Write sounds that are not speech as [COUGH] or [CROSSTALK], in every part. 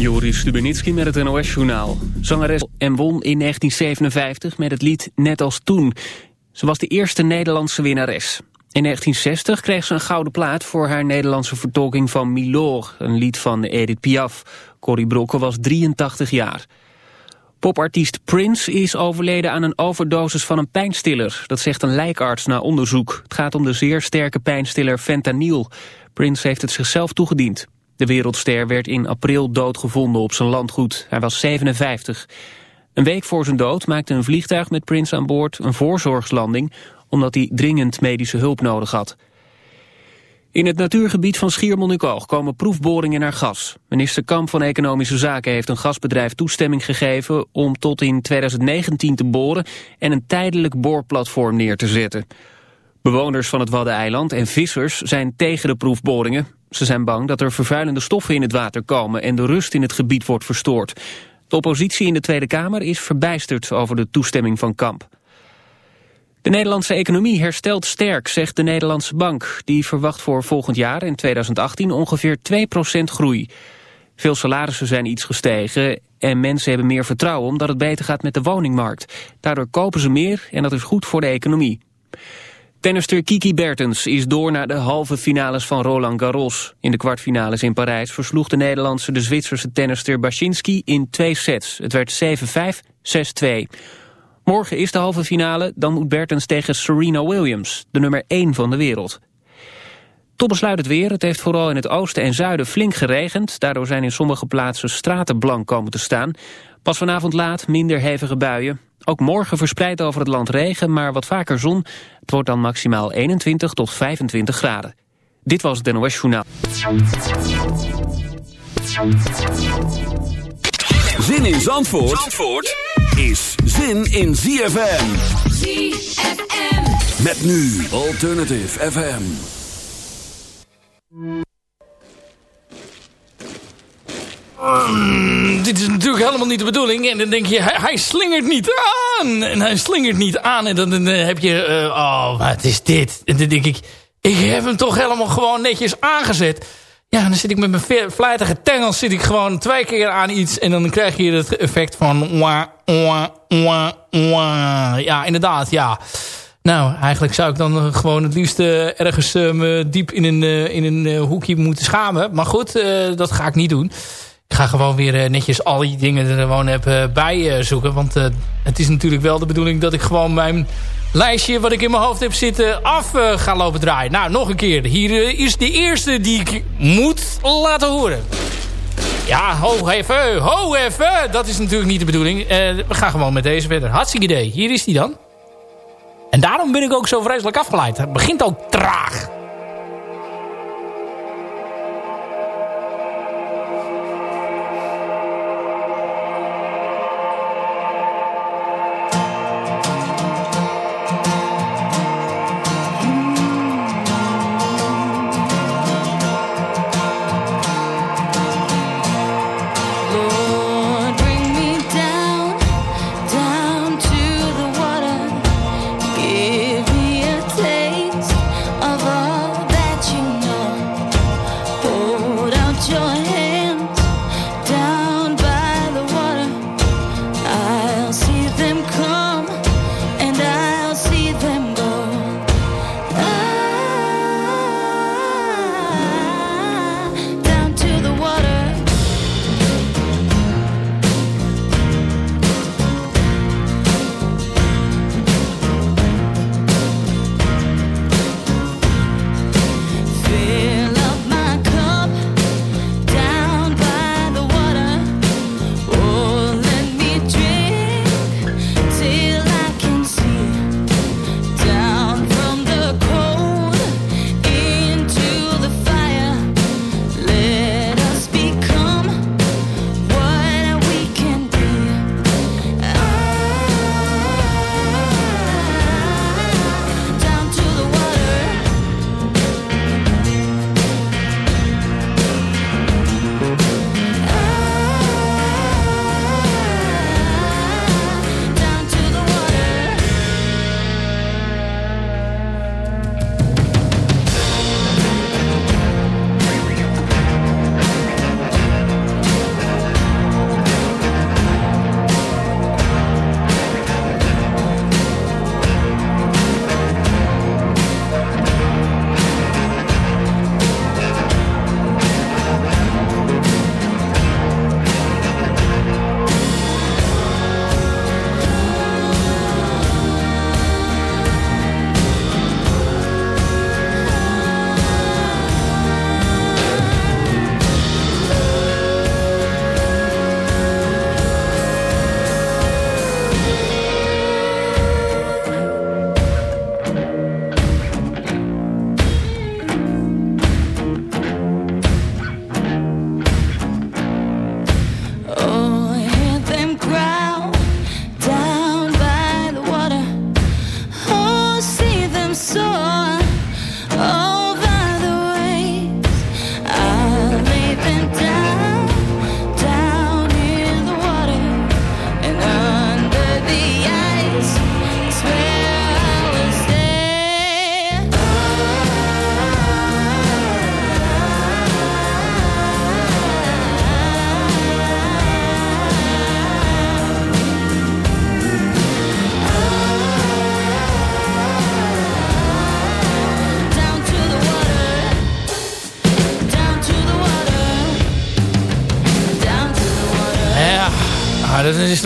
Joris Stubenitski met het NOS-journaal. Zangeres en won in 1957 met het lied Net als toen. Ze was de eerste Nederlandse winnares. In 1960 kreeg ze een gouden plaat voor haar Nederlandse vertolking van Milor... een lied van Edith Piaf. Corrie Brokke was 83 jaar. Popartiest Prince is overleden aan een overdosis van een pijnstiller. Dat zegt een lijkarts na onderzoek. Het gaat om de zeer sterke pijnstiller fentanyl. Prince heeft het zichzelf toegediend. De wereldster werd in april doodgevonden op zijn landgoed. Hij was 57. Een week voor zijn dood maakte een vliegtuig met Prince aan boord een voorzorgslanding... omdat hij dringend medische hulp nodig had. In het natuurgebied van Schiermonnikoog komen proefboringen naar gas. Minister Kamp van Economische Zaken heeft een gasbedrijf toestemming gegeven... om tot in 2019 te boren en een tijdelijk boorplatform neer te zetten. Bewoners van het Waddeneiland en vissers zijn tegen de proefboringen. Ze zijn bang dat er vervuilende stoffen in het water komen en de rust in het gebied wordt verstoord. De oppositie in de Tweede Kamer is verbijsterd over de toestemming van Kamp. De Nederlandse economie herstelt sterk, zegt de Nederlandse Bank. Die verwacht voor volgend jaar in 2018 ongeveer 2% groei. Veel salarissen zijn iets gestegen en mensen hebben meer vertrouwen omdat het beter gaat met de woningmarkt. Daardoor kopen ze meer en dat is goed voor de economie. Tennister Kiki Bertens is door naar de halve finales van Roland Garros. In de kwartfinales in Parijs versloeg de Nederlandse de Zwitserse tennister Baczynski in twee sets. Het werd 7-5, 6-2. Morgen is de halve finale, dan moet Bertens tegen Serena Williams, de nummer 1 van de wereld. Tot besluit het weer. Het heeft vooral in het oosten en zuiden flink geregend. Daardoor zijn in sommige plaatsen straten blank komen te staan. Pas vanavond laat minder hevige buien. Ook morgen verspreid over het land regen, maar wat vaker zon. Het wordt dan maximaal 21 tot 25 graden. Dit was het NOS Journaal. Zin in Zandvoort, Zandvoort is zin in ZFM. ZFM. Met nu Alternative FM. Mm, dit is natuurlijk helemaal niet de bedoeling. En dan denk je, hij, slingert niet aan. En hij slingert niet aan. En dan, heb je, uh, oh, wat is dit? En dan denk ik, ik heb hem toch helemaal gewoon netjes aangezet. Ja, dan zit ik met mijn vlijtige tengels zit ik gewoon twee keer aan iets. En dan krijg je het effect van... Ja, inderdaad, ja. Nou, eigenlijk zou ik dan gewoon het liefst uh, ergens uh, diep in een, in een hoekje moeten schamen. Maar goed, dat ga ik niet doen. Ik ga gewoon weer netjes al die dingen er gewoon heb bij zoeken. Want het is natuurlijk wel de bedoeling dat ik gewoon mijn lijstje wat ik in mijn hoofd heb zitten af ga lopen draaien. Nou, nog een keer. Hier is de eerste die ik moet laten horen. Ja, ho even, ho even. Dat is natuurlijk niet de bedoeling. we gaan gewoon met deze verder. Hartstikke idee. Hier is die dan. En daarom ben ik ook zo vreselijk afgeleid. Het begint ook traag.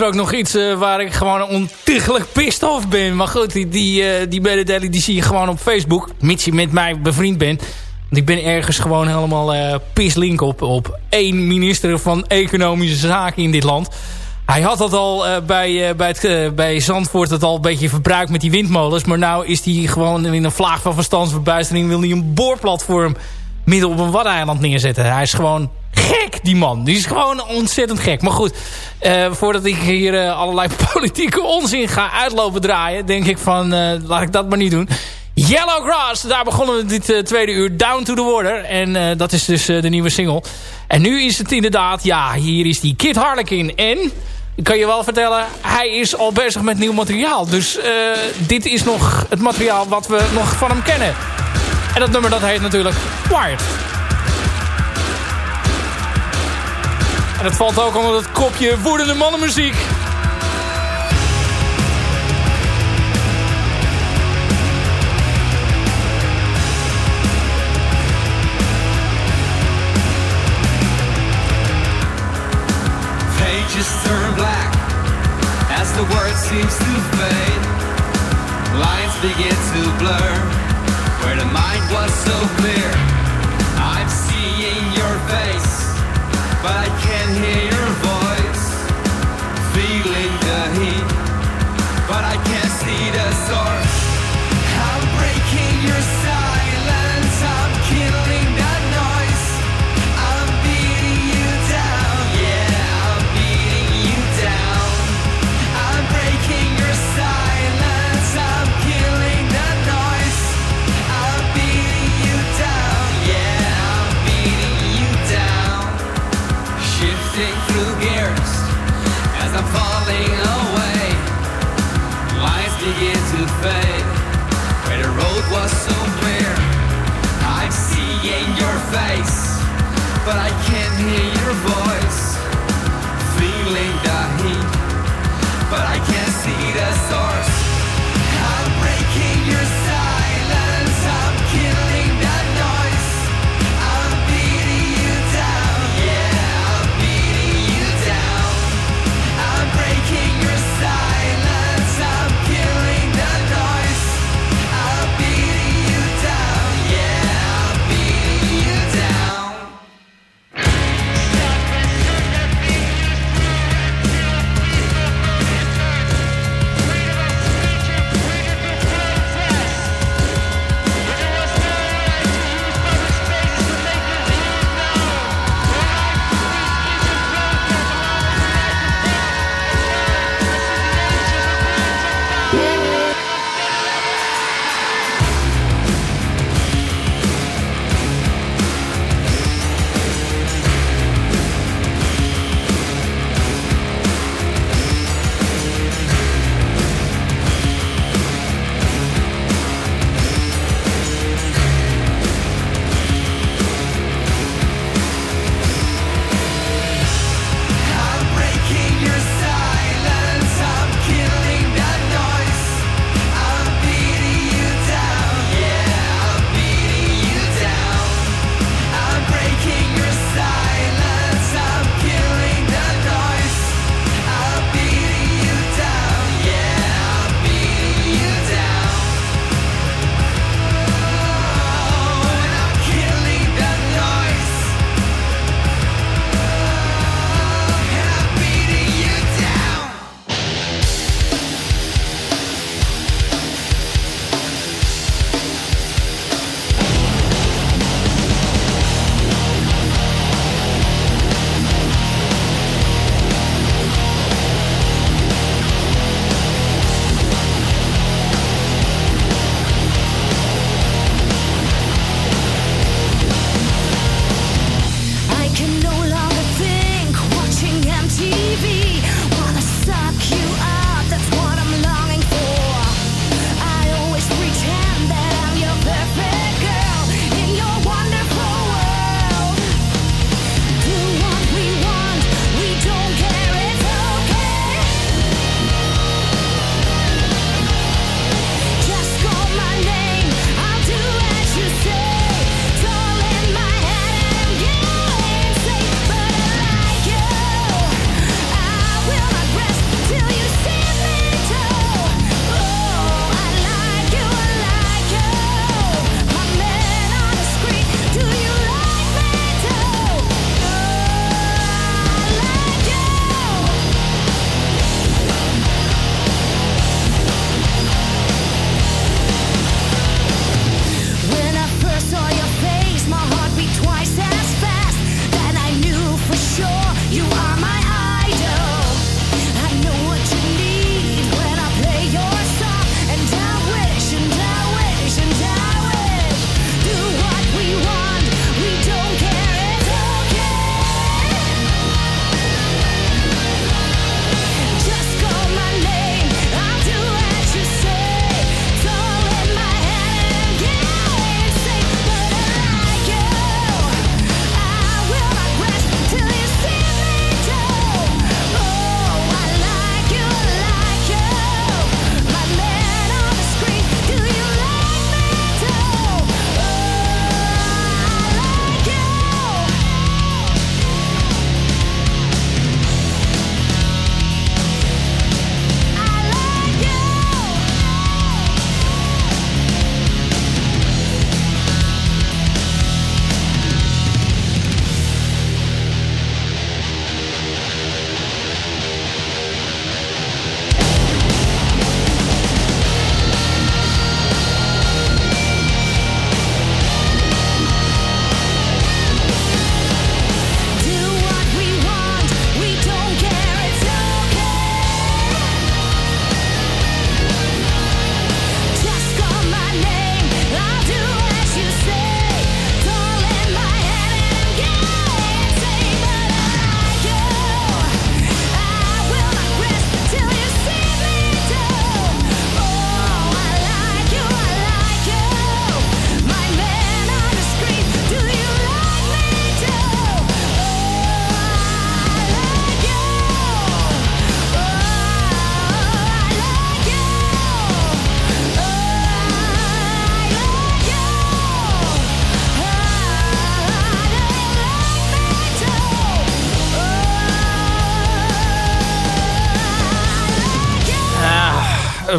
Ook nog iets uh, waar ik gewoon ontiegelijk pissed off ben. Maar goed, die, die, uh, die mededeling die zie je gewoon op Facebook. Mits je met mij bevriend bent. Want ik ben ergens gewoon helemaal uh, pislink op, op één minister van Economische Zaken in dit land. Hij had dat al bij, bij, het, bij Zandvoort het al een beetje verbruikt met die windmolens. Maar nou is hij gewoon in een vlaag van verstandsverbijstering... wil hij een boorplatform midden op een waddeneiland neerzetten. Hij is gewoon gek, die man. Die is gewoon ontzettend gek. Maar goed, voordat ik hier allerlei [LAUGHS] politieke onzin ga uitlopen draaien... denk ik van, laat ik dat maar niet doen... Yellow Grass, daar begonnen we dit tweede uur Down to the Water. En dat is dus de nieuwe single. En nu is het inderdaad, ja, hier is die Kid Harlequin. En, ik kan je wel vertellen, hij is al bezig met nieuw materiaal. Dus dit is nog het materiaal wat we nog van hem kennen. En dat nummer dat heet natuurlijk Wired. En dat valt ook onder het kopje woedende mannenmuziek. pages turn black as the word seems to fade. Lines begin to blur where the mind was so clear. I'm seeing your face, but I can't hear your voice. Feeling the heat, but I can't see the source. I'm breaking your to fade where the road was so clear. I'm seeing your face, but I can't hear your voice. Feeling the heat, but I can't see the source.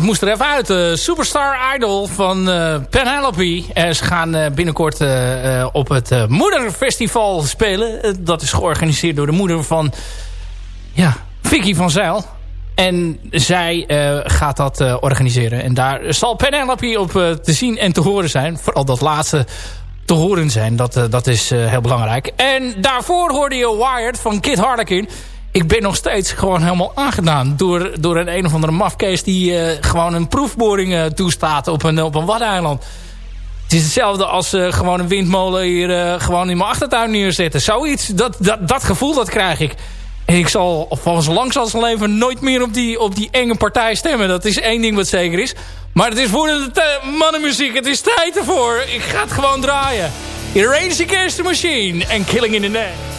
Moest er even uit. Superstar Idol van Penelope. ze gaan binnenkort op het Moederfestival spelen. dat is georganiseerd door de moeder van ja, Vicky van Zijl. En zij gaat dat organiseren. En daar zal Penelope op te zien en te horen zijn. Vooral dat laatste te horen zijn. Dat, dat is heel belangrijk. En daarvoor hoorde je Wired van Kid Harlequin ik ben nog steeds gewoon helemaal aangedaan door, door een een of andere mafkees die uh, gewoon een proefboring uh, toestaat op een, op een waddeneiland. Het is hetzelfde als uh, gewoon een windmolen hier gewoon in mijn achtertuin neerzetten. Zoiets, dat, dat, dat gevoel dat krijg ik. En ik zal van zo lang als leven nooit meer op die, op die enge partij stemmen. Dat is één ding wat zeker is. Maar het is voor de mannenmuziek. Het is tijd ervoor. Ik ga het gewoon draaien. Erase Against the Machine en Killing in the Name.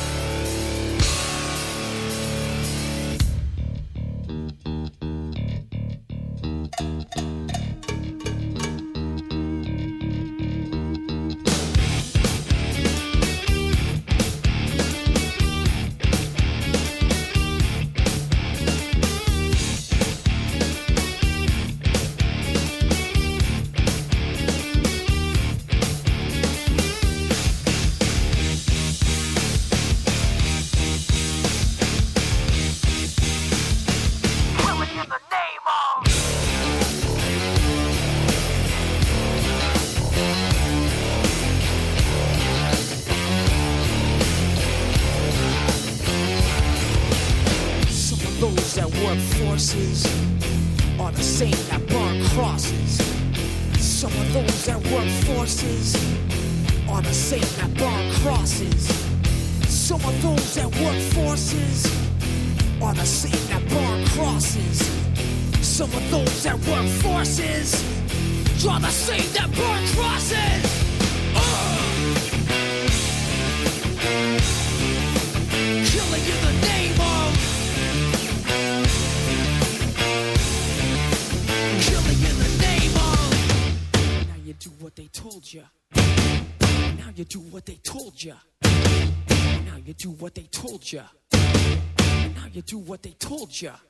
плеча.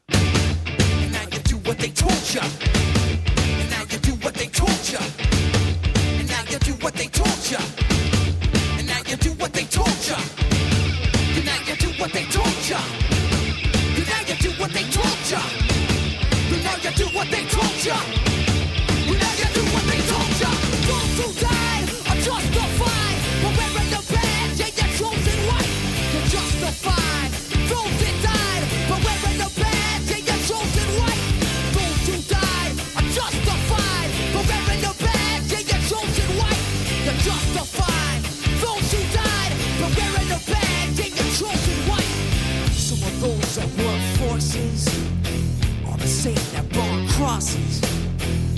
Burn crosses.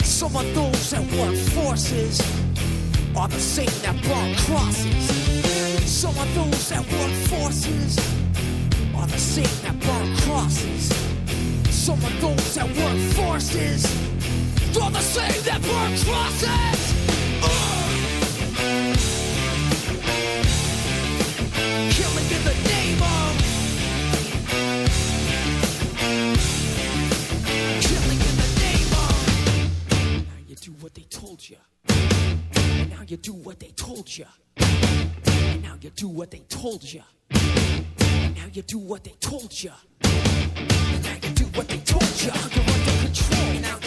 Some of those that work forces are the same that burn crosses. Some of those that work forces are the same that burn crosses. Some of those that work forces are the same that burn crosses. Do what they told you. Now you do what they told you. Now you do what they told you. Under control. Now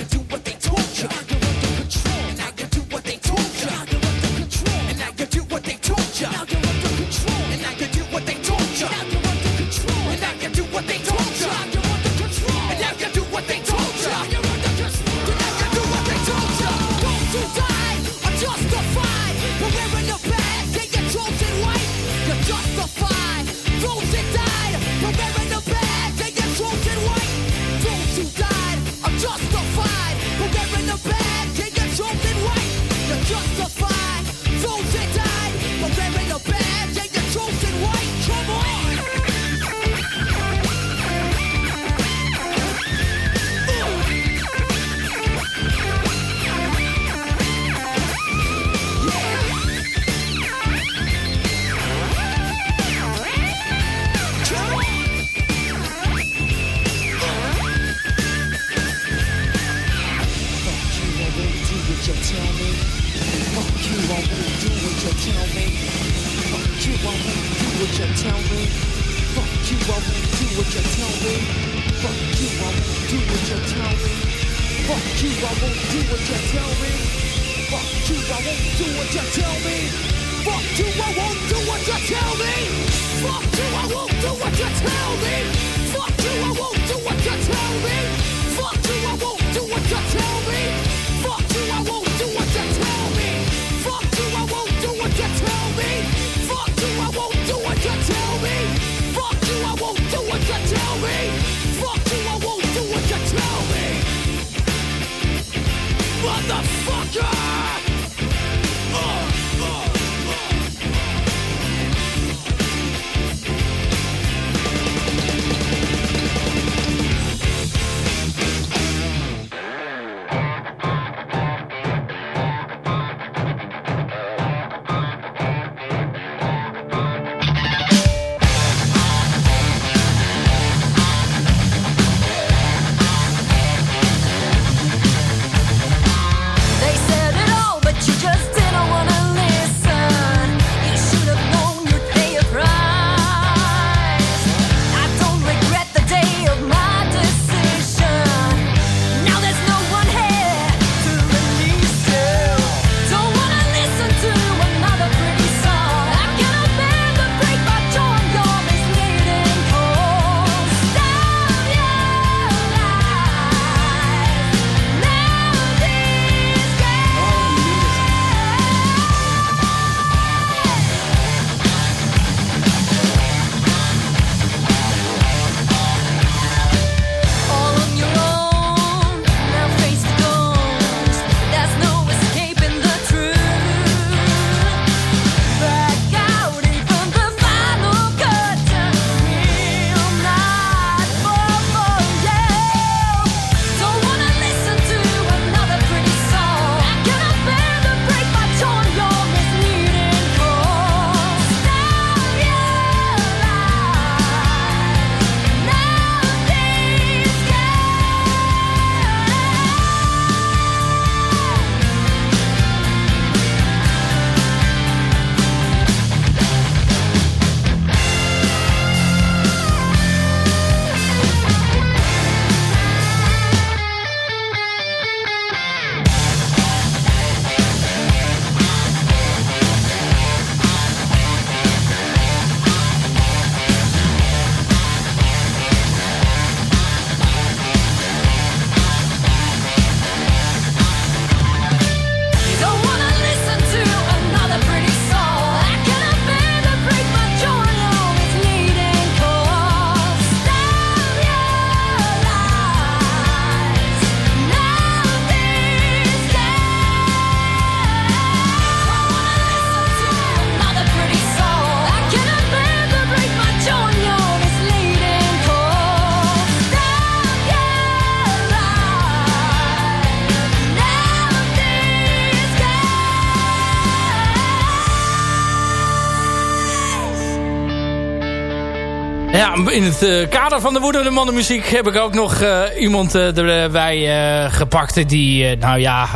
Nou, in het eh, kader van de woedende mannenmuziek heb ik ook nog eh, iemand eh, erbij gepakt. Die, nou ja,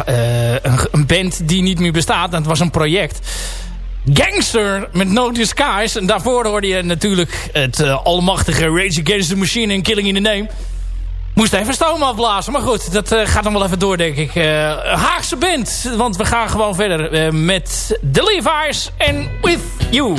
een, een, band die niet meer bestaat. Dat was een project. Gangster met No Disguise. En daarvoor hoorde je natuurlijk het almachtige Rage Against the Machine en Killing in the Name. Moest even stoom afblazen. Maar goed, dat gaat dan wel even door, denk ik. Haagse band. Want we gaan gewoon verder met The Levi's en With You.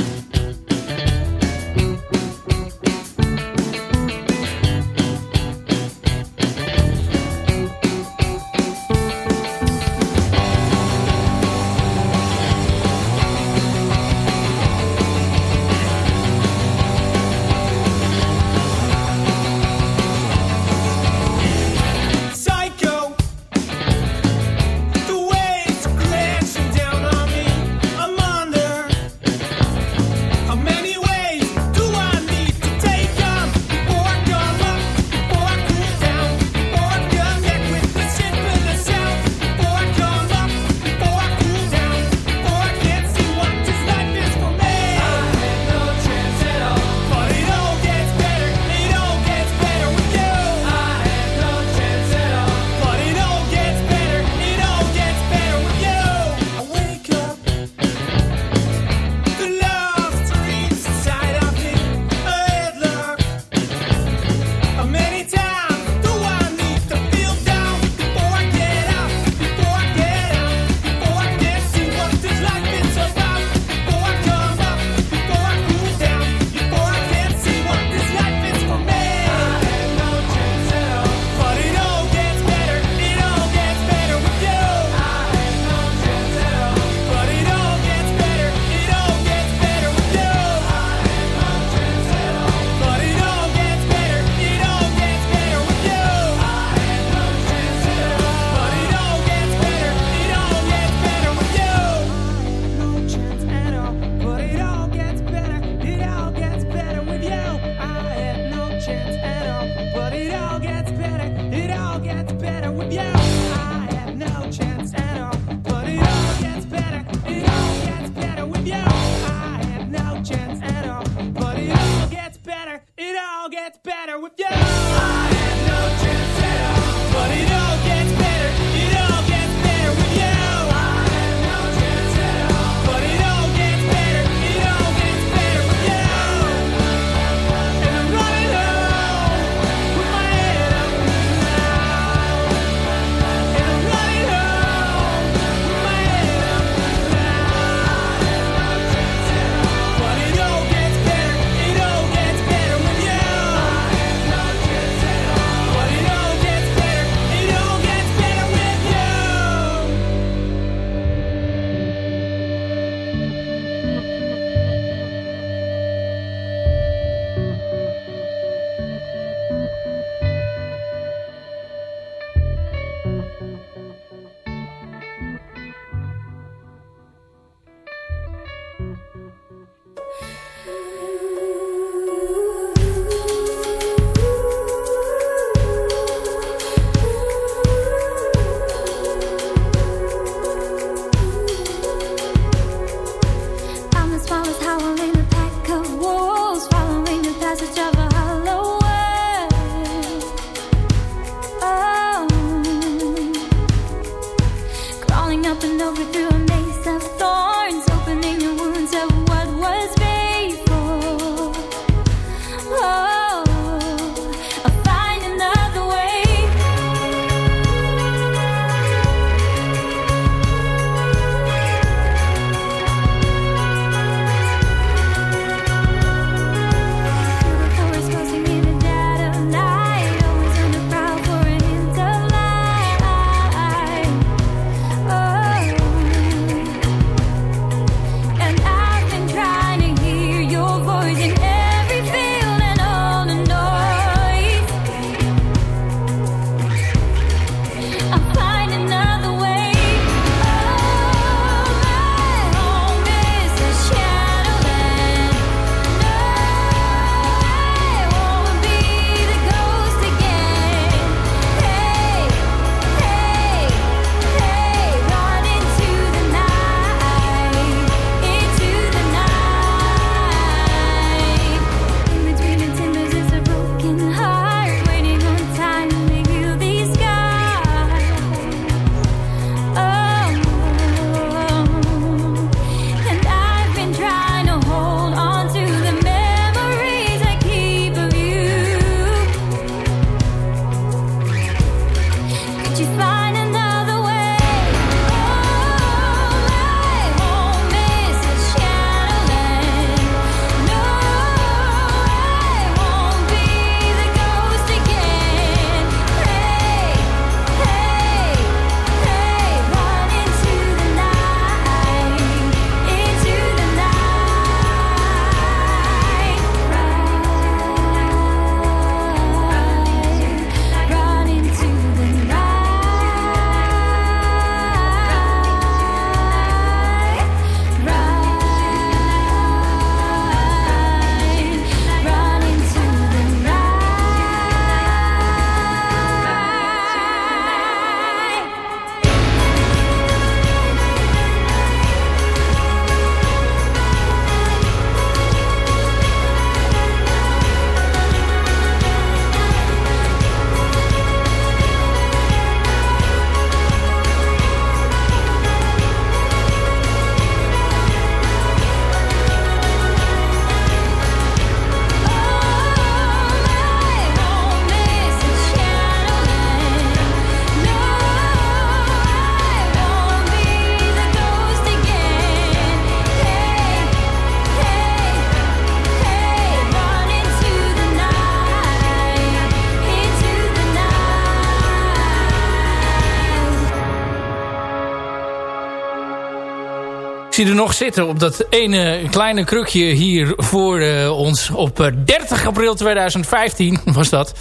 zie er nog zitten op dat ene kleine krukje hier voor eh, ons. Op eh, 30 april 2015 [LAUGHS] was dat.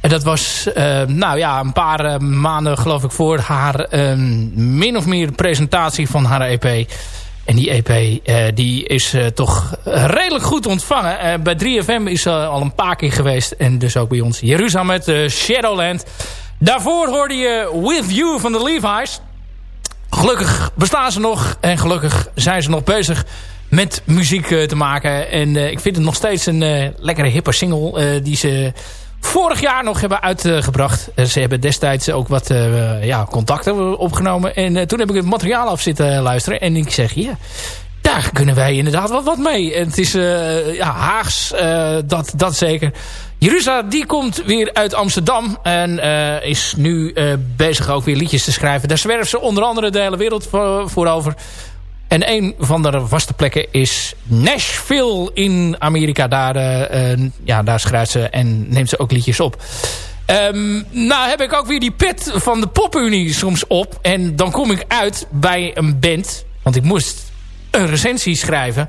En dat was, eh, nou ja, een paar maanden geloof ik voor haar ehm, min of meer presentatie van haar EP. En die EP die is toch redelijk goed ontvangen. bij 3FM is ze al een paar keer geweest. En dus ook bij ons Jeruzalem met Shadowland. Daarvoor hoorde je With You van de Levi's gelukkig bestaan ze nog. En gelukkig zijn ze nog bezig met muziek eh, te maken. En eh, ik vind het nog steeds een eh, lekkere hippe single die ze vorig jaar nog hebben uitgebracht. ze hebben destijds ook wat ja, contacten opgenomen. En toen heb ik het materiaal af zitten luisteren. En ik zeg, ja, daar kunnen wij inderdaad wat, wat mee. En het is ja, Haags, dat, dat zeker. Jerusa, die komt weer uit Amsterdam. En eh, is nu eh, bezig ook weer liedjes te schrijven. Daar zwerft ze onder andere de hele wereld voor, over. En een van de vaste plekken is Nashville in Amerika. Daar, eh, ja, daar schrijft ze en neemt ze ook liedjes op. Ehm, nou heb ik ook weer die pet van de popunie soms op. En dan kom ik uit bij een band. Want ik moest een recensie schrijven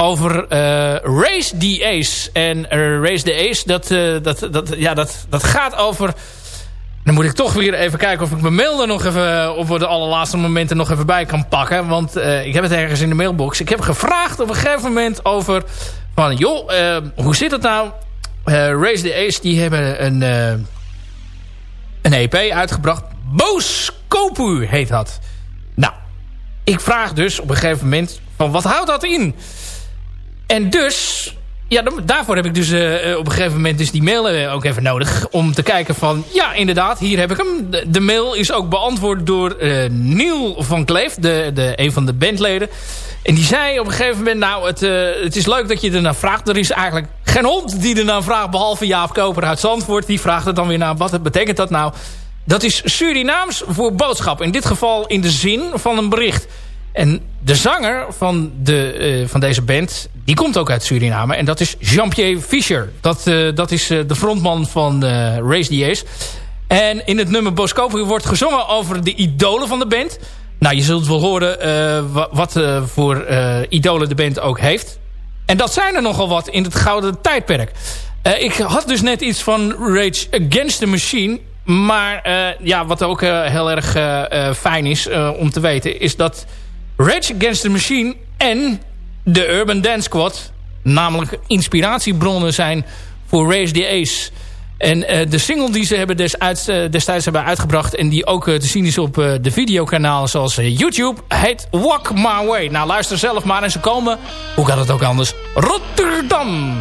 over eh, Race the Ace. En eh, Race the Ace, dat, eh, dat, dat, ja, dat, dat gaat over... Dan moet ik toch weer even kijken of ik mijn mail er nog even op de allerlaatste momenten nog even bij kan pakken. Want ik heb het ergens in de mailbox. Ik heb gevraagd op een gegeven moment over... Van joh, hoe zit het nou? Race the Ace, die hebben een, een EP uitgebracht. Boos Kopu heet dat. Nou, ik vraag dus op een gegeven moment... van wat houdt dat in? En dus... Ja, daarvoor heb ik dus eh, op een gegeven moment dus die mail eh, ook even nodig. Om te kijken van, ja inderdaad, hier heb ik hem. De, mail is ook beantwoord door eh Neil van Kleef, de, de, een van de bandleden. En die zei op een gegeven moment, nou het, eh, het is leuk dat je ernaar vraagt. Er is eigenlijk geen hond die ernaar vraagt, behalve Jaap Koper uit Zandvoort. Die vraagt er dan weer naar, wat betekent dat nou? Dat is Surinaams voor boodschap. In dit geval in de zin van een bericht. En de zanger van, de, eh, van deze band, die komt ook uit Suriname. En dat is Jean-Pierre Fischer. Dat, eh, dat is eh, de frontman van Race the Ace. En in het nummer Boskopen wordt gezongen over de idolen van de band. Nou, je zult wel horen wa- wat voor idolen de band ook heeft. En dat zijn er nogal wat in het gouden tijdperk. Ik had dus net iets van Rage Against the Machine. Maar ja, wat ook heel erg fijn is om te weten... is dat Rage Against the Machine en de Urban Dance Squad... namelijk inspiratiebronnen zijn voor Race the Ace... En eh, de single die ze hebben destijds, eh, destijds hebben uitgebracht... en die ook eh, te zien is op de videokanalen zoals YouTube... heet Walk My Way. Nou, luister zelf maar en ze komen... hoe gaat het ook anders? Rotterdam!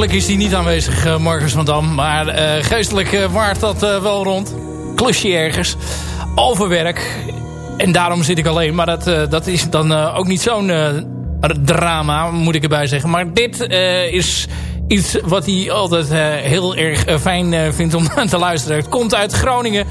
Lijfelijk is hij niet aanwezig, eh, Marcus van Dam. Maar eh, geestelijk eh, waart dat wel rond. Klusje ergens. Overwerk. En daarom zit ik alleen. Maar dat, dat is dan ook niet zo'n drama, moet ik erbij zeggen. Maar dit is iets wat hij altijd heel erg fijn vindt om [LAUGHS] te luisteren. Het komt uit Groningen.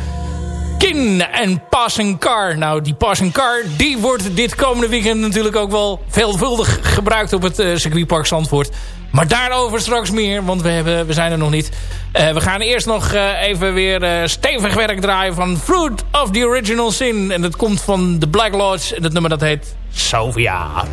Kin en Passing Car. Nou, die Passing Car, die wordt dit komende weekend natuurlijk ook wel veelvuldig gebruikt op het eh, circuitpark Zandvoort. Maar daarover straks meer, want we, hebben, we zijn er nog niet. Eh, we gaan eerst nog eh, even weer stevig werk draaien van Fruit of the Original Sin. En dat komt van The Black Lodge en het nummer dat heet Sofia.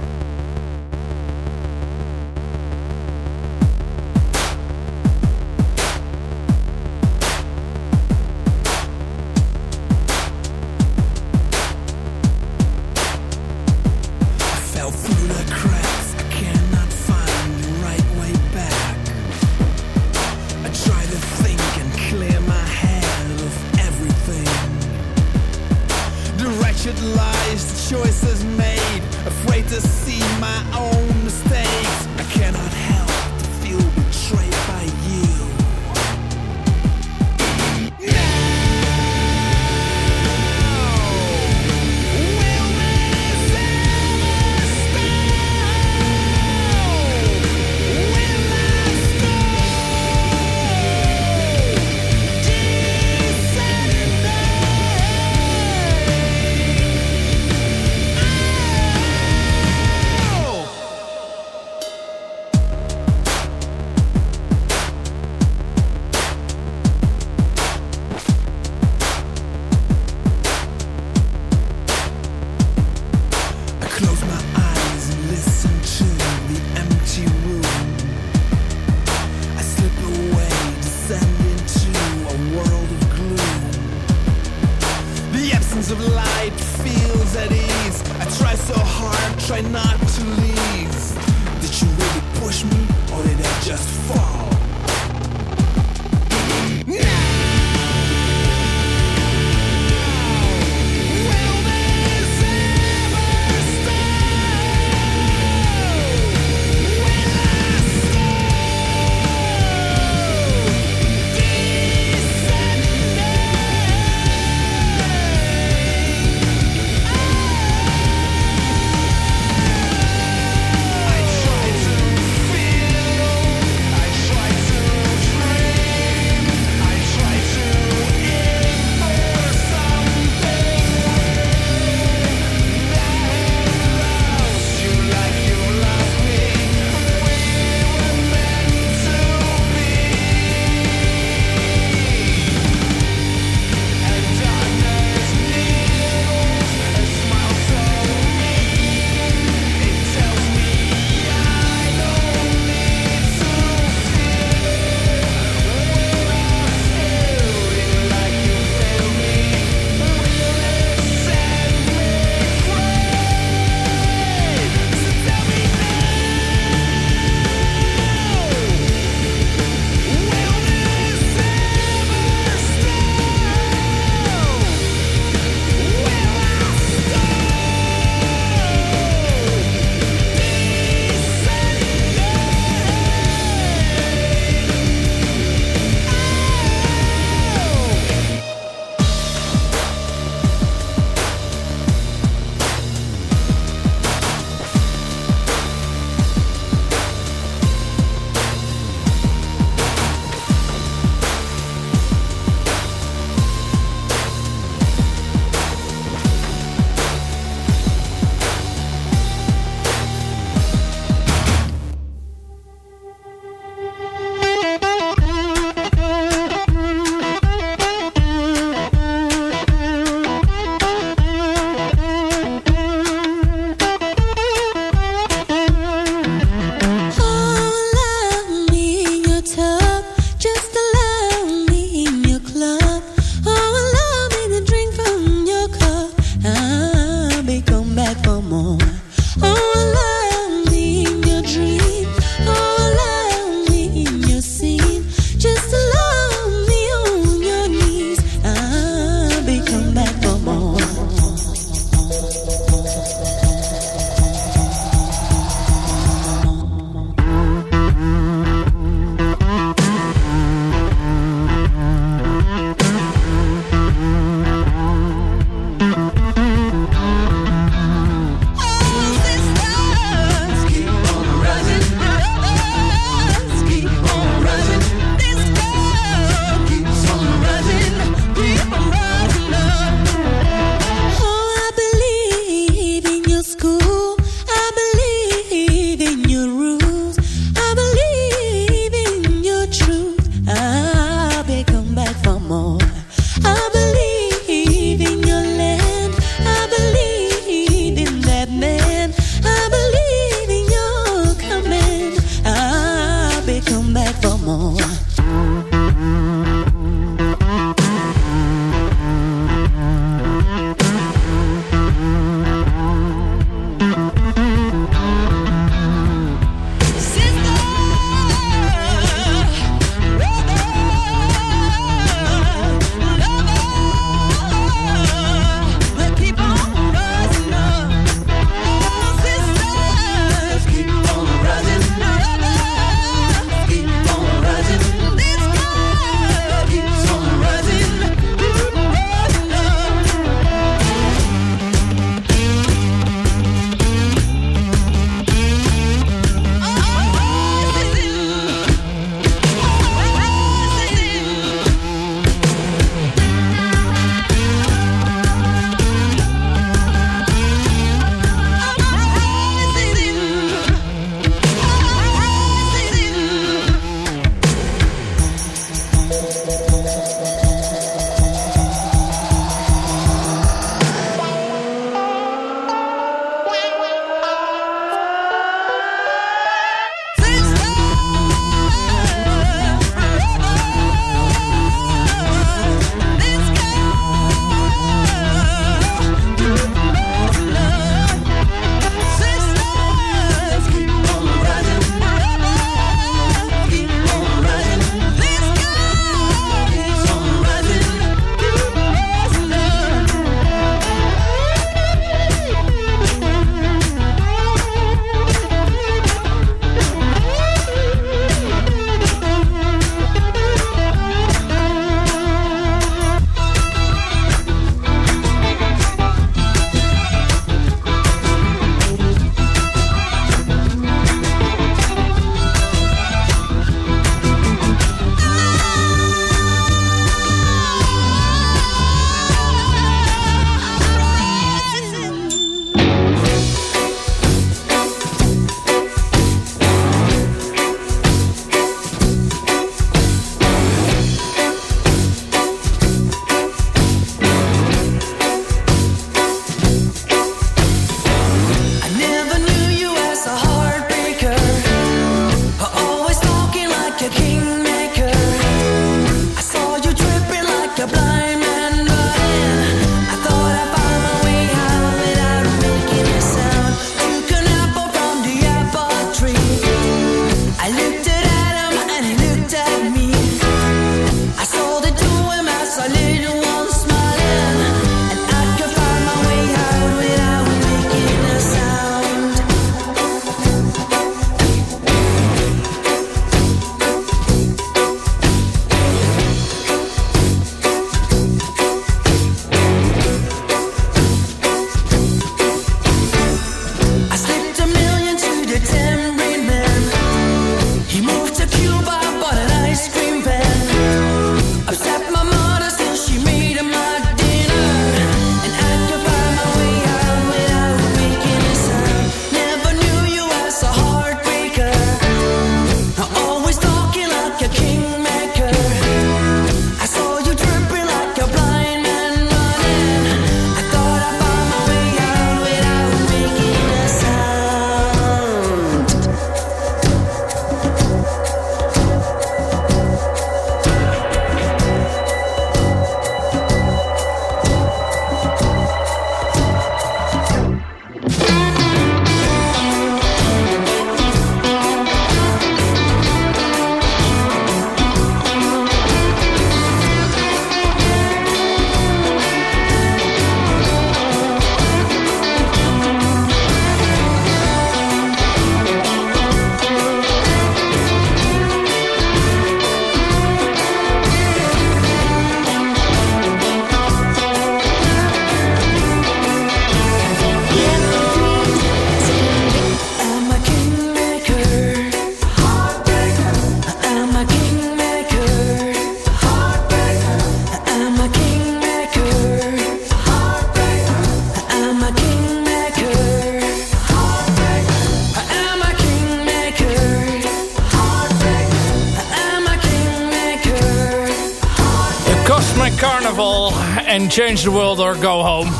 Change the World or Go Home.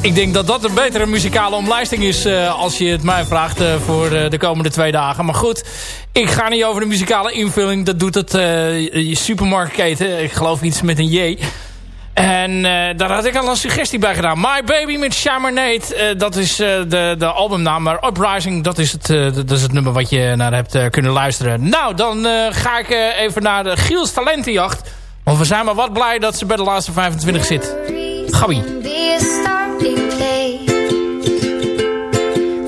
ik denk dat dat een betere muzikale omlijsting is... eh, als je het mij vraagt eh, voor eh, de komende twee dagen. Maar goed, ik ga niet over de muzikale invulling. Dat doet het je supermarktketen. Ik geloof iets met een J. En daar had ik al een suggestie bij gedaan. My Baby met Chamarnade. eh dat is de, de albumnaam. Maar Uprising, dat is, het, dat is het nummer wat je naar hebt kunnen luisteren. Nou, dan ga ik even naar de Giels Talentenjacht. Want we zijn maar wat blij dat ze bij de laatste 25 zit. Gabi.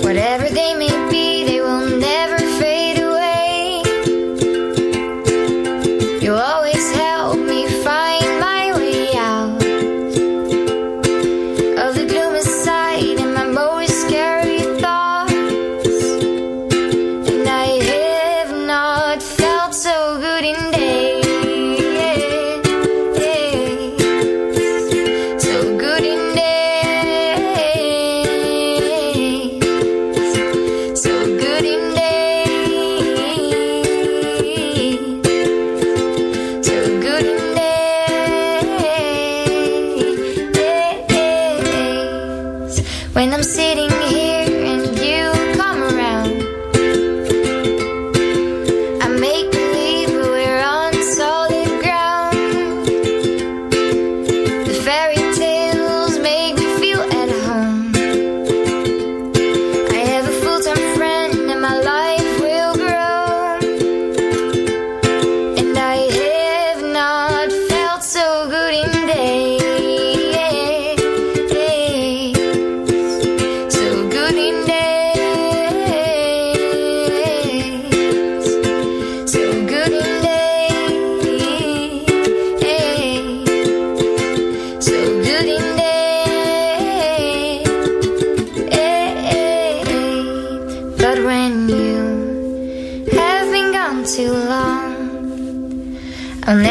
Whatever they may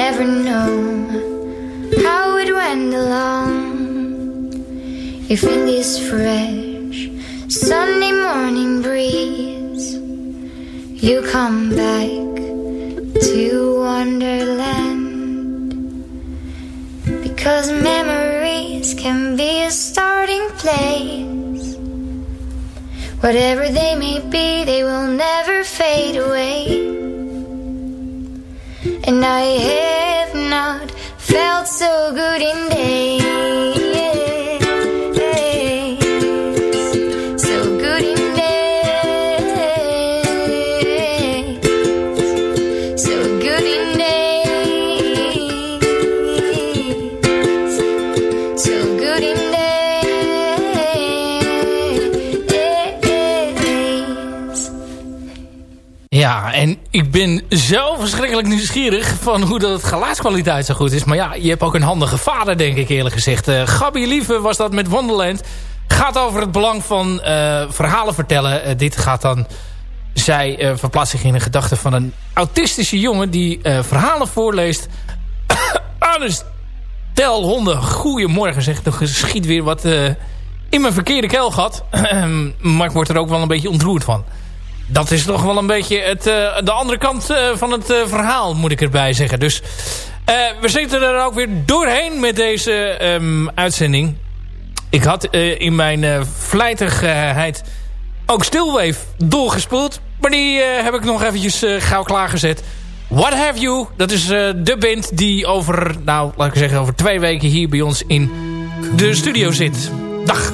never know how it went along. If in this fresh Sunday morning breeze you come back to Wonderland. Because memories can be a starting place. Whatever they may be, they will never fade away. And I have not felt so good in days. Ik ben zo verschrikkelijk nieuwsgierig van hoe dat geluidskwaliteit zo goed is. Maar ja, je hebt ook een handige vader, denk ik eerlijk gezegd. Eh Gabi Lieve was dat met Wonderland. Gaat over het belang van eh, verhalen vertellen. Eh, dit gaat dan... Zij verplaatst zich in de gedachten van een autistische jongen... die verhalen voorleest [COUGHS] aan stel honden. Goedemorgen, zegt er schiet weer wat in mijn verkeerde keelgat. [COUGHS] maar ik word er ook wel een beetje ontroerd van. Dat is toch wel een beetje het, eh, de andere kant eh, van het eh, verhaal, moet ik erbij zeggen. Dus we zitten er ook weer doorheen met deze ehm, uitzending. Ik had in mijn vlijtigheid ook Stillwave doorgespoeld. Maar die heb ik nog eventjes gauw klaargezet. What Have You, dat is de band die over, nou laat ik zeggen, over twee weken hier bij ons in de studio zit. Dag.